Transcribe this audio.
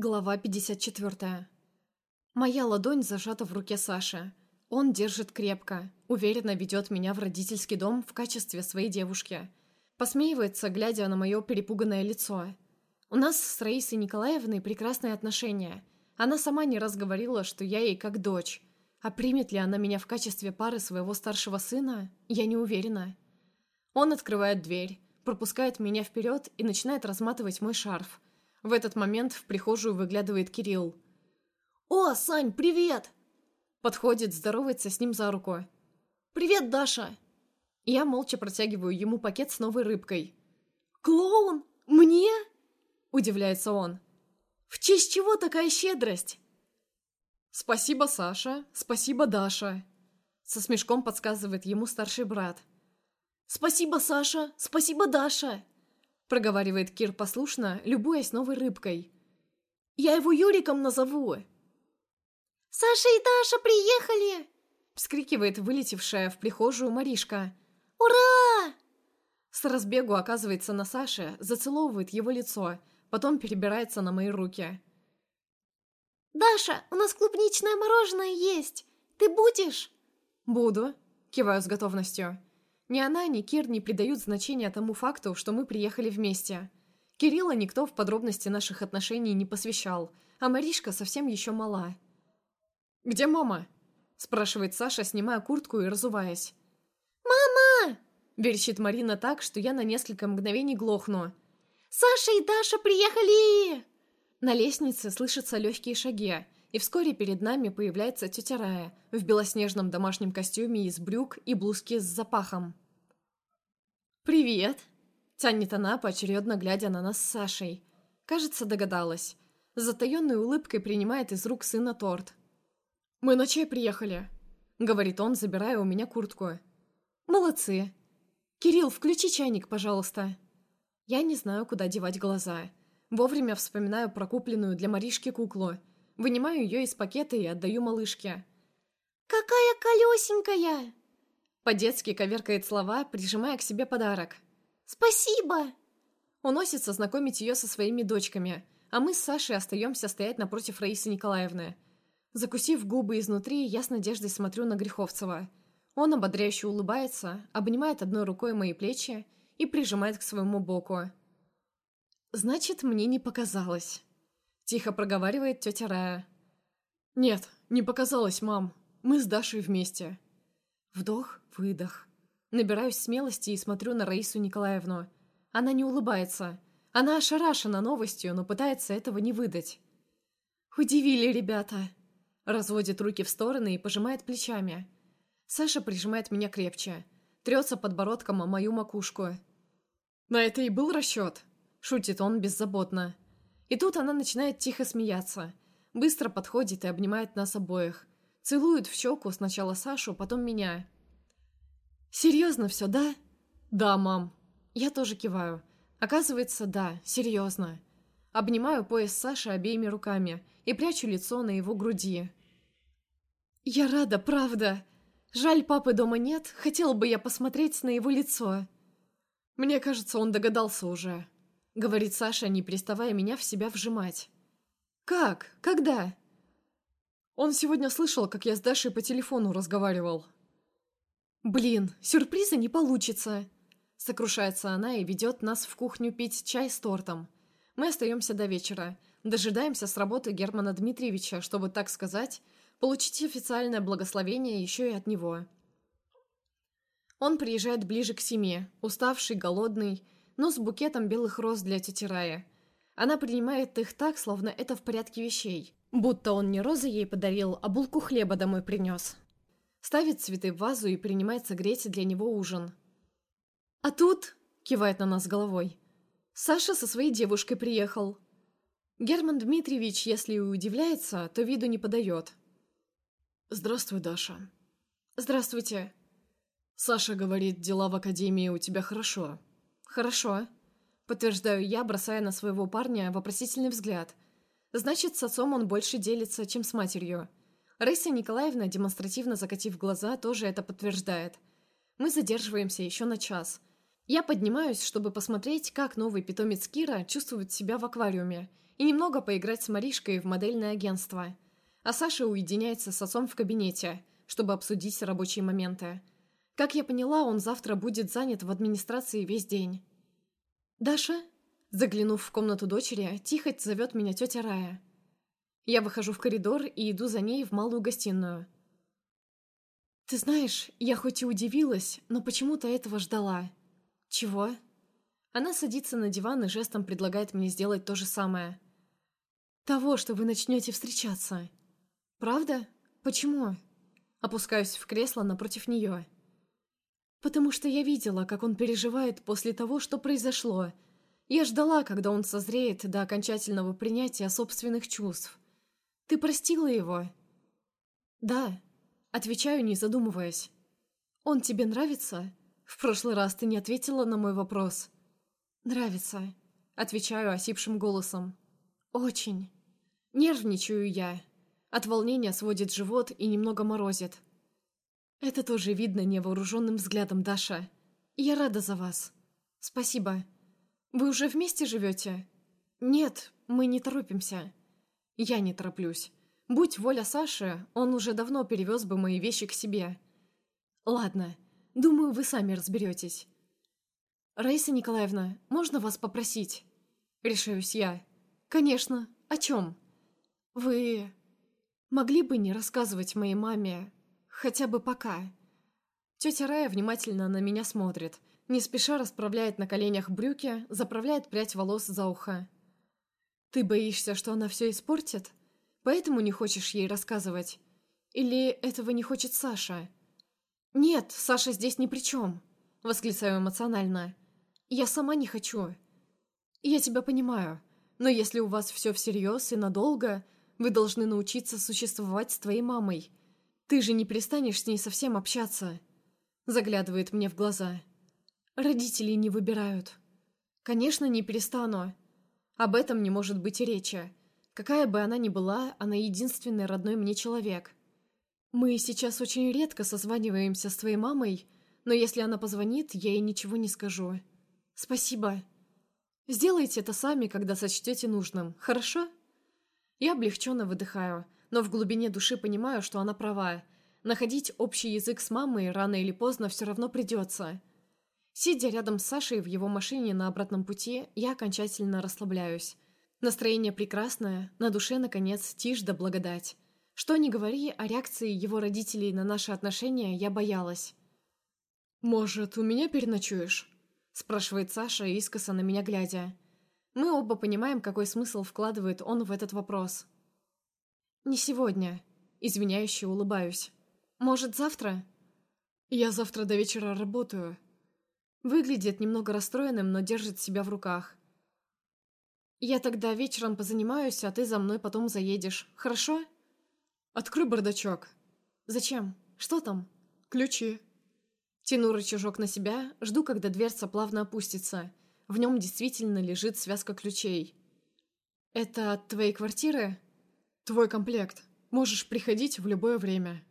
Глава 54. Моя ладонь зажата в руке Саши. Он держит крепко, уверенно ведет меня в родительский дом в качестве своей девушки. Посмеивается, глядя на мое перепуганное лицо. У нас с Раисой Николаевной прекрасные отношения. Она сама не раз говорила, что я ей как дочь. А примет ли она меня в качестве пары своего старшего сына, я не уверена. Он открывает дверь, пропускает меня вперед и начинает разматывать мой шарф – в этот момент в прихожую выглядывает Кирилл. «О, Сань, привет!» Подходит, здоровается с ним за руку. «Привет, Даша!» Я молча протягиваю ему пакет с новой рыбкой. «Клоун? Мне?» Удивляется он. «В честь чего такая щедрость?» «Спасибо, Саша. Спасибо, Даша!» Со смешком подсказывает ему старший брат. «Спасибо, Саша! Спасибо, Даша!» Проговаривает Кир послушно, любуясь новой рыбкой. «Я его Юриком назову!» «Саша и Даша приехали!» вскрикивает вылетевшая в прихожую Маришка. «Ура!» С разбегу оказывается на Саше, зацеловывает его лицо, потом перебирается на мои руки. «Даша, у нас клубничное мороженое есть! Ты будешь?» «Буду», — киваю с готовностью. Ни она, ни Кир не придают значения тому факту, что мы приехали вместе. Кирилла никто в подробности наших отношений не посвящал, а Маришка совсем еще мала. «Где мама?» – спрашивает Саша, снимая куртку и разуваясь. «Мама!» – верещит Марина так, что я на несколько мгновений глохну. «Саша и Даша приехали!» На лестнице слышатся легкие шаги, и вскоре перед нами появляется тетя Рая в белоснежном домашнем костюме из брюк и блузки с запахом. «Привет!» — тянет она, поочередно глядя на нас с Сашей. Кажется, догадалась. С затаенной улыбкой принимает из рук сына торт. «Мы на чай приехали», — говорит он, забирая у меня куртку. «Молодцы. Кирилл, включи чайник, пожалуйста». Я не знаю, куда девать глаза. Вовремя вспоминаю про купленную для Маришки куклу — Вынимаю ее из пакета и отдаю малышке. «Какая колесенькая!» По-детски коверкает слова, прижимая к себе подарок. «Спасибо!» Уносится знакомить ее со своими дочками, а мы с Сашей остаемся стоять напротив Раисы Николаевны. Закусив губы изнутри, я с надеждой смотрю на Греховцева. Он ободряюще улыбается, обнимает одной рукой мои плечи и прижимает к своему боку. «Значит, мне не показалось». Тихо проговаривает тетя Рая. «Нет, не показалось, мам. Мы с Дашей вместе». Вдох, выдох. Набираюсь смелости и смотрю на Раису Николаевну. Она не улыбается. Она ошарашена новостью, но пытается этого не выдать. «Удивили ребята!» Разводит руки в стороны и пожимает плечами. Саша прижимает меня крепче. Трется подбородком о мою макушку. «На это и был расчет!» Шутит он беззаботно. И тут она начинает тихо смеяться. Быстро подходит и обнимает нас обоих. Целует в щеку сначала Сашу, потом меня. «Серьезно все, да?» «Да, мам». Я тоже киваю. Оказывается, да, серьезно. Обнимаю пояс Саши обеими руками и прячу лицо на его груди. «Я рада, правда. Жаль, папы дома нет, хотела бы я посмотреть на его лицо». Мне кажется, он догадался уже говорит Саша, не переставая меня в себя вжимать. «Как? Когда?» Он сегодня слышал, как я с Дашей по телефону разговаривал. «Блин, сюрприза не получится!» Сокрушается она и ведет нас в кухню пить чай с тортом. Мы остаемся до вечера, дожидаемся с работы Германа Дмитриевича, чтобы, так сказать, получить официальное благословение еще и от него. Он приезжает ближе к семье, уставший, голодный, но с букетом белых роз для тети Рая. Она принимает их так, словно это в порядке вещей. Будто он не розы ей подарил, а булку хлеба домой принес. Ставит цветы в вазу и принимается греть для него ужин. «А тут...» — кивает на нас головой. «Саша со своей девушкой приехал». Герман Дмитриевич, если и удивляется, то виду не подает. «Здравствуй, Даша». «Здравствуйте». «Саша говорит, дела в академии у тебя хорошо». «Хорошо», — подтверждаю я, бросая на своего парня вопросительный взгляд. «Значит, с отцом он больше делится, чем с матерью». Рыся Николаевна, демонстративно закатив глаза, тоже это подтверждает. Мы задерживаемся еще на час. Я поднимаюсь, чтобы посмотреть, как новый питомец Кира чувствует себя в аквариуме, и немного поиграть с Маришкой в модельное агентство. А Саша уединяется с отцом в кабинете, чтобы обсудить рабочие моменты. Как я поняла, он завтра будет занят в администрации весь день. «Даша?» Заглянув в комнату дочери, тихо зовет меня тетя Рая. Я выхожу в коридор и иду за ней в малую гостиную. «Ты знаешь, я хоть и удивилась, но почему-то этого ждала». «Чего?» Она садится на диван и жестом предлагает мне сделать то же самое. «Того, что вы начнете встречаться». «Правда? Почему?» Опускаюсь в кресло напротив нее. «Потому что я видела, как он переживает после того, что произошло. Я ждала, когда он созреет до окончательного принятия собственных чувств. Ты простила его?» «Да», — отвечаю, не задумываясь. «Он тебе нравится?» В прошлый раз ты не ответила на мой вопрос. «Нравится», — отвечаю осипшим голосом. «Очень». Нервничаю я. От волнения сводит живот и немного морозит. Это тоже видно невооруженным взглядом, Даша. Я рада за вас. Спасибо. Вы уже вместе живете? Нет, мы не торопимся. Я не тороплюсь. Будь воля Саши, он уже давно перевез бы мои вещи к себе. Ладно, думаю, вы сами разберетесь. Раиса Николаевна, можно вас попросить? Решаюсь я. Конечно. О чем? Вы могли бы не рассказывать моей маме, хотя бы пока. Тетя Рая внимательно на меня смотрит, не спеша расправляет на коленях брюки, заправляет прядь волос за ухо. «Ты боишься, что она все испортит? Поэтому не хочешь ей рассказывать? Или этого не хочет Саша?» «Нет, Саша здесь ни при чем», — восклицаю эмоционально. «Я сама не хочу». «Я тебя понимаю, но если у вас все всерьез и надолго, вы должны научиться существовать с твоей мамой. Ты же не перестанешь с ней совсем общаться», — заглядывает мне в глаза. «Родители не выбирают». «Конечно, не перестану», об этом не может быть и речи. Какая бы она ни была, она единственный родной мне человек. Мы сейчас очень редко созваниваемся с твоей мамой, но если она позвонит, я ей ничего не скажу. Спасибо. Сделайте это сами, когда сочтете нужным, хорошо? Я облегченно выдыхаю, но в глубине души понимаю, что она права. Находить общий язык с мамой рано или поздно все равно придется. Сидя рядом с Сашей в его машине на обратном пути, я окончательно расслабляюсь. Настроение прекрасное, на душе, наконец, тишь да благодать. Что ни говори, о реакции его родителей на наши отношения я боялась. «Может, у меня переночуешь?» – спрашивает Саша, искоса на меня глядя. Мы оба понимаем, какой смысл вкладывает он в этот вопрос. «Не сегодня», – извиняюще улыбаюсь. «Может, завтра?» «Я завтра до вечера работаю», Выглядит немного расстроенным, но держит себя в руках. «Я тогда вечером позанимаюсь, а ты за мной потом заедешь. Хорошо?» «Открой бардачок». «Зачем? Что там?» «Ключи». Тяну рычажок на себя, жду, когда дверца плавно опустится. В нем действительно лежит связка ключей. «Это от твоей квартиры?» «Твой комплект. Можешь приходить в любое время».